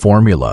formula.